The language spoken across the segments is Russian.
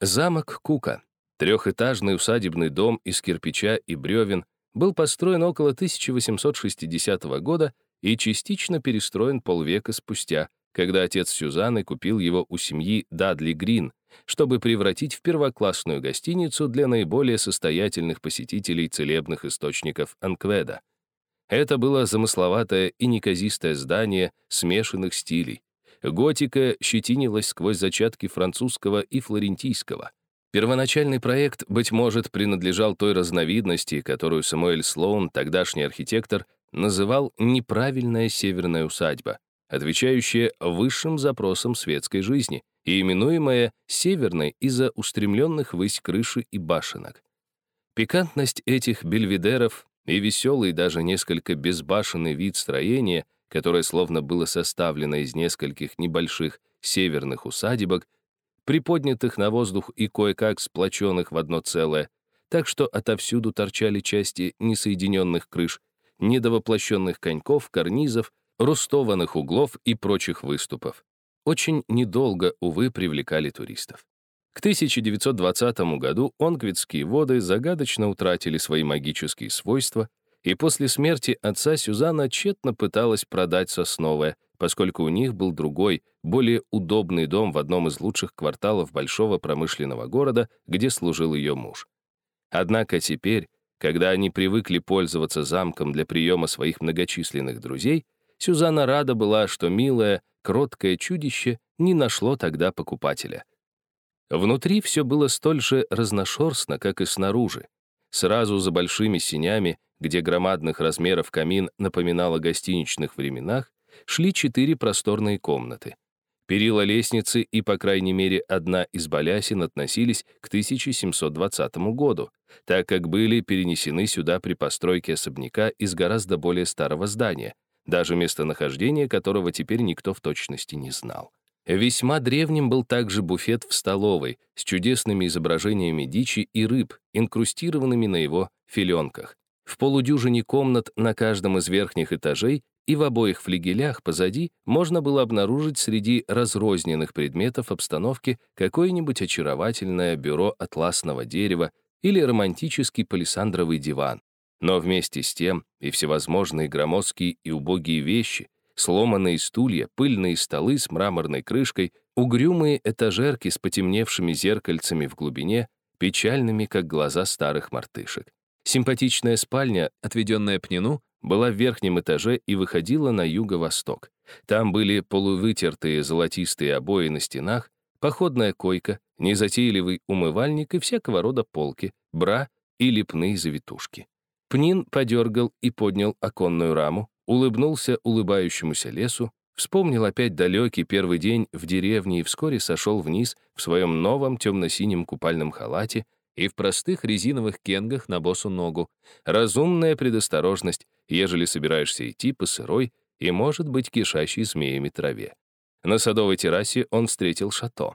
Замок Кука, трехэтажный усадебный дом из кирпича и бревен, был построен около 1860 года и частично перестроен полвека спустя, когда отец Сюзанны купил его у семьи Дадли Грин, чтобы превратить в первоклассную гостиницу для наиболее состоятельных посетителей целебных источников Анкведа. Это было замысловатое и неказистое здание смешанных стилей. Готика щетинилась сквозь зачатки французского и флорентийского. Первоначальный проект, быть может, принадлежал той разновидности, которую Самуэль Слоун, тогдашний архитектор, называл «неправильная северная усадьба», отвечающая высшим запросам светской жизни и именуемая «северной» из-за устремленных ввысь крыши и башенок. Пикантность этих бельведеров и веселый, даже несколько безбашенный вид строения, которое словно было составлено из нескольких небольших северных усадебок, приподнятых на воздух и кое-как сплоченных в одно целое, так что отовсюду торчали части несоединенных крыш, недовоплощенных коньков, карнизов, рустованных углов и прочих выступов. Очень недолго, увы, привлекали туристов. К 1920 году Онгвитские воды загадочно утратили свои магические свойства, и после смерти отца Сюзанна тщетно пыталась продать сосновое, поскольку у них был другой, более удобный дом в одном из лучших кварталов большого промышленного города, где служил ее муж. Однако теперь, когда они привыкли пользоваться замком для приема своих многочисленных друзей, Сюзанна рада была, что милое, кроткое чудище не нашло тогда покупателя — Внутри все было столь же разношерстно, как и снаружи. Сразу за большими синями, где громадных размеров камин напоминал о гостиничных временах, шли четыре просторные комнаты. Перила лестницы и, по крайней мере, одна из балясин относились к 1720 году, так как были перенесены сюда при постройке особняка из гораздо более старого здания, даже местонахождение которого теперь никто в точности не знал. Весьма древним был также буфет в столовой с чудесными изображениями дичи и рыб, инкрустированными на его филенках. В полудюжине комнат на каждом из верхних этажей и в обоих флигелях позади можно было обнаружить среди разрозненных предметов обстановки какое-нибудь очаровательное бюро атласного дерева или романтический палисандровый диван. Но вместе с тем и всевозможные громоздкие и убогие вещи, сломанные стулья, пыльные столы с мраморной крышкой, угрюмые этажерки с потемневшими зеркальцами в глубине, печальными, как глаза старых мартышек. Симпатичная спальня, отведенная Пнину, была в верхнем этаже и выходила на юго-восток. Там были полувытертые золотистые обои на стенах, походная койка, незатейливый умывальник и всякого рода полки, бра и лепные завитушки. Пнин подергал и поднял оконную раму, улыбнулся улыбающемуся лесу, вспомнил опять далекий первый день в деревне и вскоре сошел вниз в своем новом темно-синем купальном халате и в простых резиновых кенгах на босу ногу. Разумная предосторожность, ежели собираешься идти по сырой и, может быть, кишащей змеями траве. На садовой террасе он встретил Шато.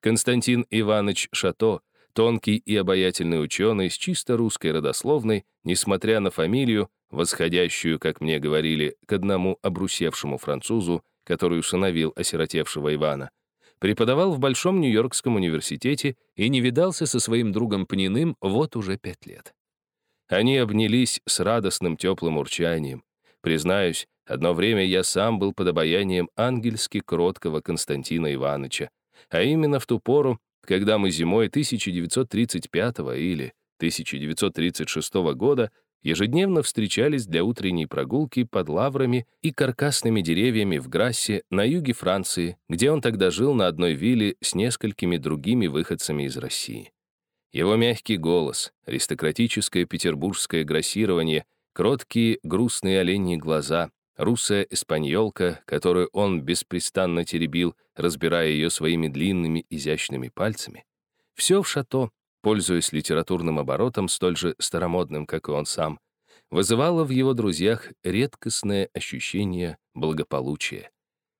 Константин Иванович Шато, тонкий и обаятельный ученый с чисто русской родословной, несмотря на фамилию, восходящую, как мне говорили, к одному обрусевшему французу, который усыновил осиротевшего Ивана, преподавал в Большом Нью-Йоркском университете и не видался со своим другом Пниным вот уже пять лет. Они обнялись с радостным теплым урчанием. Признаюсь, одно время я сам был под обаянием ангельски кроткого Константина Ивановича, а именно в ту пору, когда мы зимой 1935 или 1936 года ежедневно встречались для утренней прогулки под лаврами и каркасными деревьями в Грассе на юге Франции, где он тогда жил на одной вилле с несколькими другими выходцами из России. Его мягкий голос, аристократическое петербургское грассирование, кроткие грустные оленьи глаза, русая эспаньолка, которую он беспрестанно теребил, разбирая ее своими длинными изящными пальцами, все в шато пользуясь литературным оборотом, столь же старомодным, как и он сам, вызывало в его друзьях редкостное ощущение благополучия.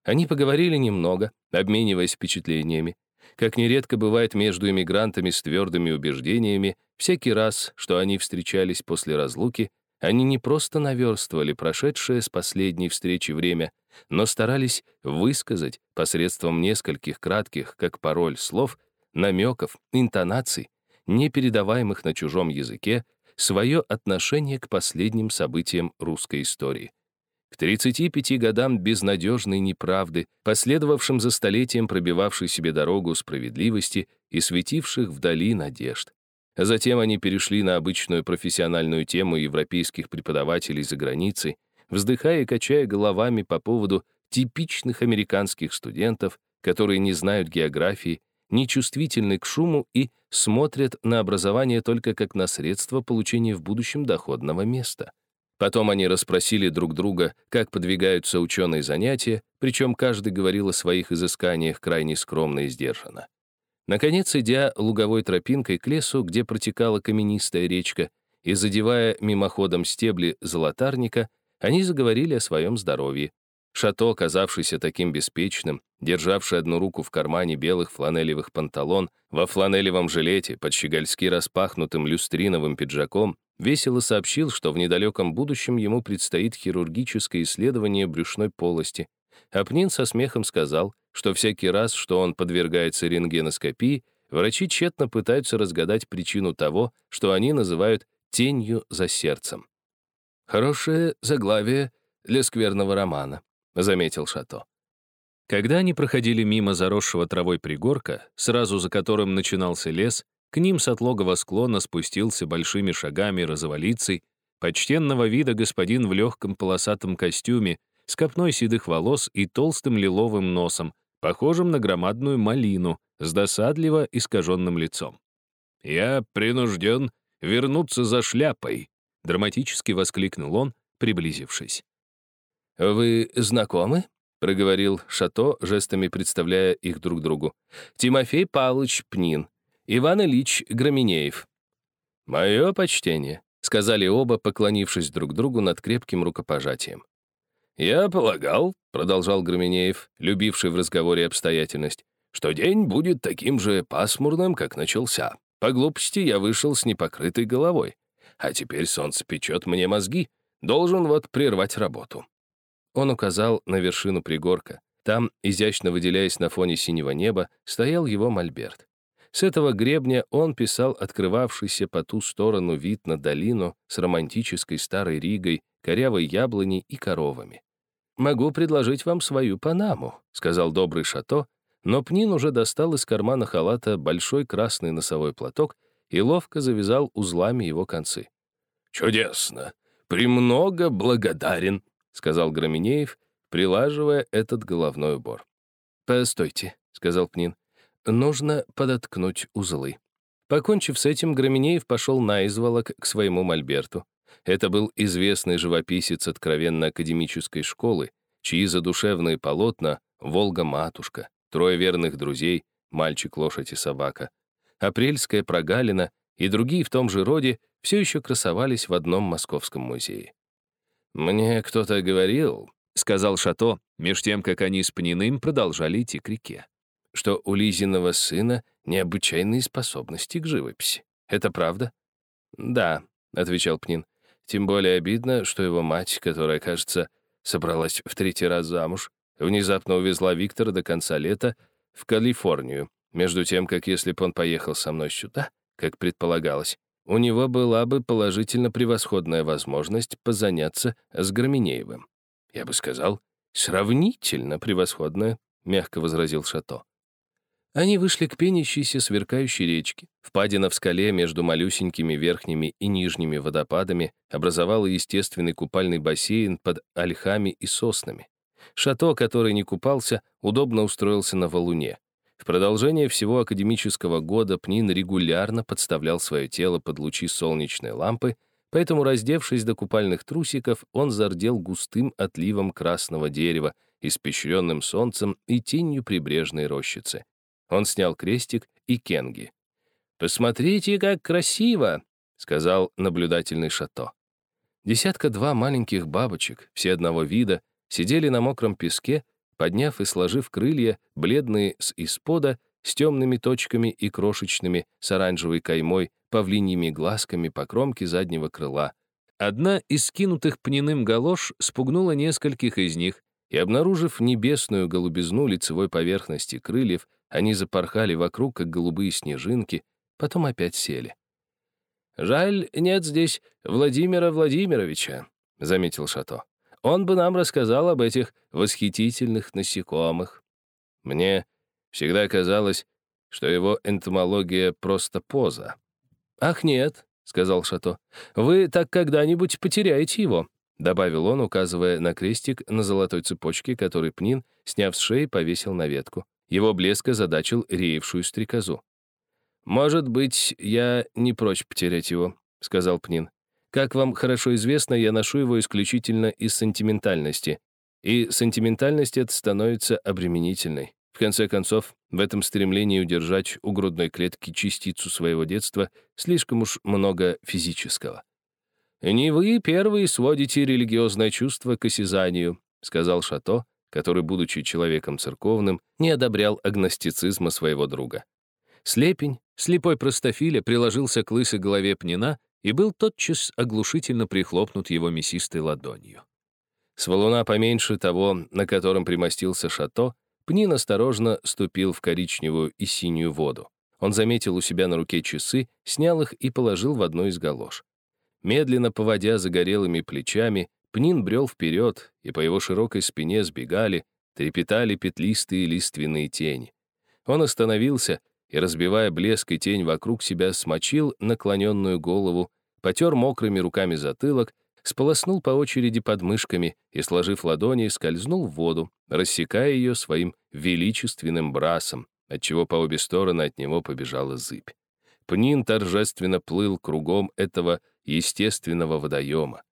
Они поговорили немного, обмениваясь впечатлениями. Как нередко бывает между иммигрантами с твердыми убеждениями, всякий раз, что они встречались после разлуки, они не просто наверстывали прошедшее с последней встречи время, но старались высказать посредством нескольких кратких, как пароль, слов намеков, интонаций, не передаваемых на чужом языке, свое отношение к последним событиям русской истории. К 35 годам безнадежной неправды, последовавшим за столетием пробивавшей себе дорогу справедливости и светивших вдали надежд. Затем они перешли на обычную профессиональную тему европейских преподавателей за границей, вздыхая и качая головами по поводу типичных американских студентов, которые не знают географии, нечувствительны к шуму и смотрят на образование только как на средство получения в будущем доходного места. Потом они расспросили друг друга, как подвигаются ученые занятия, причем каждый говорил о своих изысканиях крайне скромно и сдержанно. Наконец, идя луговой тропинкой к лесу, где протекала каменистая речка, и задевая мимоходом стебли золотарника, они заговорили о своем здоровье. Шато, казавшийся таким беспечным, державший одну руку в кармане белых фланелевых панталон, во фланелевом жилете, под щегольски распахнутым люстриновым пиджаком, весело сообщил, что в недалеком будущем ему предстоит хирургическое исследование брюшной полости, а Пнин со смехом сказал, что всякий раз, что он подвергается рентгеноскопии, врачи тщетно пытаются разгадать причину того, что они называют «тенью за сердцем». «Хорошее заглавие для скверного романа», — заметил Шато. Когда они проходили мимо заросшего травой пригорка, сразу за которым начинался лес, к ним с отлогого склона спустился большими шагами розоволицей, почтенного вида господин в легком полосатом костюме, с копной седых волос и толстым лиловым носом, похожим на громадную малину, с досадливо искаженным лицом. «Я принужден вернуться за шляпой», — драматически воскликнул он, приблизившись. «Вы знакомы?» — проговорил Шато, жестами представляя их друг другу. «Тимофей Павлович Пнин, Иван Ильич Громинеев». «Мое почтение», — сказали оба, поклонившись друг другу над крепким рукопожатием. «Я полагал», — продолжал Громенеев, любивший в разговоре обстоятельность, «что день будет таким же пасмурным, как начался. По глупости я вышел с непокрытой головой. А теперь солнце печет мне мозги. Должен вот прервать работу». Он указал на вершину пригорка. Там, изящно выделяясь на фоне синего неба, стоял его мольберт. С этого гребня он писал открывавшийся по ту сторону вид на долину с романтической старой Ригой, корявой яблоней и коровами. «Могу предложить вам свою Панаму», — сказал добрый Шато, но Пнин уже достал из кармана халата большой красный носовой платок и ловко завязал узлами его концы. «Чудесно! Премного благодарен», — сказал Громинеев, прилаживая этот головной убор. «Постойте», — сказал Пнин, — «нужно подоткнуть узлы». Покончив с этим, Громинеев пошел на изволок к своему мольберту. Это был известный живописец откровенно академической школы, чьи задушевные полотна «Волга-матушка», «Трое верных друзей», «Мальчик, лошадь и собака», «Апрельская прогалина» и другие в том же роде все еще красовались в одном московском музее. «Мне кто-то говорил», — сказал Шато, меж тем, как они с Пниным продолжали идти к реке, что у Лизиного сына необычайные способности к живописи. Это правда? «Да», — отвечал Пнин. Тем более обидно, что его мать, которая, кажется, собралась в третий раз замуж, внезапно увезла Виктора до конца лета в Калифорнию, между тем, как если бы он поехал со мной сюда, как предполагалось, у него была бы положительно превосходная возможность позаняться с Громенеевым. Я бы сказал, сравнительно превосходная, мягко возразил Шато. Они вышли к пенящейся сверкающей речке. Впадина в скале между малюсенькими верхними и нижними водопадами образовала естественный купальный бассейн под ольхами и соснами. Шато, который не купался, удобно устроился на валуне. В продолжение всего академического года Пнин регулярно подставлял свое тело под лучи солнечной лампы, поэтому, раздевшись до купальных трусиков, он зардел густым отливом красного дерева, испещренным солнцем и тенью прибрежной рощицы. Он снял крестик и кенги. «Посмотрите, как красиво!» — сказал наблюдательный шато. Десятка-два маленьких бабочек, все одного вида, сидели на мокром песке, подняв и сложив крылья, бледные с испода, с темными точками и крошечными, с оранжевой каймой, павлиньими глазками по кромке заднего крыла. Одна из скинутых пневным галош спугнула нескольких из них, и, обнаружив небесную голубизну лицевой поверхности крыльев, Они запорхали вокруг, как голубые снежинки, потом опять сели. «Жаль, нет здесь Владимира Владимировича», — заметил Шато. «Он бы нам рассказал об этих восхитительных насекомых. Мне всегда казалось, что его энтомология просто поза». «Ах, нет», — сказал Шато, — «вы так когда-нибудь потеряете его», — добавил он, указывая на крестик на золотой цепочке, который Пнин, сняв с шеи, повесил на ветку. Его блеск озадачил реевшую стрекозу. «Может быть, я не прочь потерять его», — сказал Пнин. «Как вам хорошо известно, я ношу его исключительно из сентиментальности. И сентиментальность эта становится обременительной. В конце концов, в этом стремлении удержать у грудной клетки частицу своего детства слишком уж много физического. «Не вы первые сводите религиозное чувство к осязанию», — сказал Шато, который, будучи человеком церковным, не одобрял агностицизма своего друга. Слепень, слепой простофиля, приложился к лысой голове Пнина и был тотчас оглушительно прихлопнут его мясистой ладонью. С валуна поменьше того, на котором примостился Шато, Пнин осторожно ступил в коричневую и синюю воду. Он заметил у себя на руке часы, снял их и положил в одну из галош. Медленно поводя загорелыми плечами, Пнин брел вперед, и по его широкой спине сбегали, трепетали петлистые лиственные тени. Он остановился и, разбивая блеск и тень вокруг себя, смочил наклоненную голову, потер мокрыми руками затылок, сполоснул по очереди подмышками и, сложив ладони, скользнул в воду, рассекая ее своим величественным брасом, отчего по обе стороны от него побежала зыбь. Пнин торжественно плыл кругом этого естественного водоема.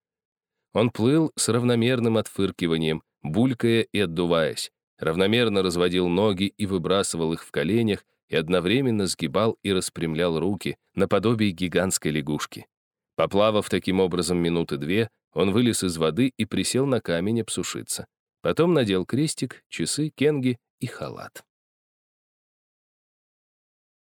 Он плыл с равномерным отфыркиванием, булькая и отдуваясь, равномерно разводил ноги и выбрасывал их в коленях, и одновременно сгибал и распрямлял руки, наподобие гигантской лягушки. Поплавав таким образом минуты две, он вылез из воды и присел на камень обсушиться. Потом надел крестик, часы, кенги и халат.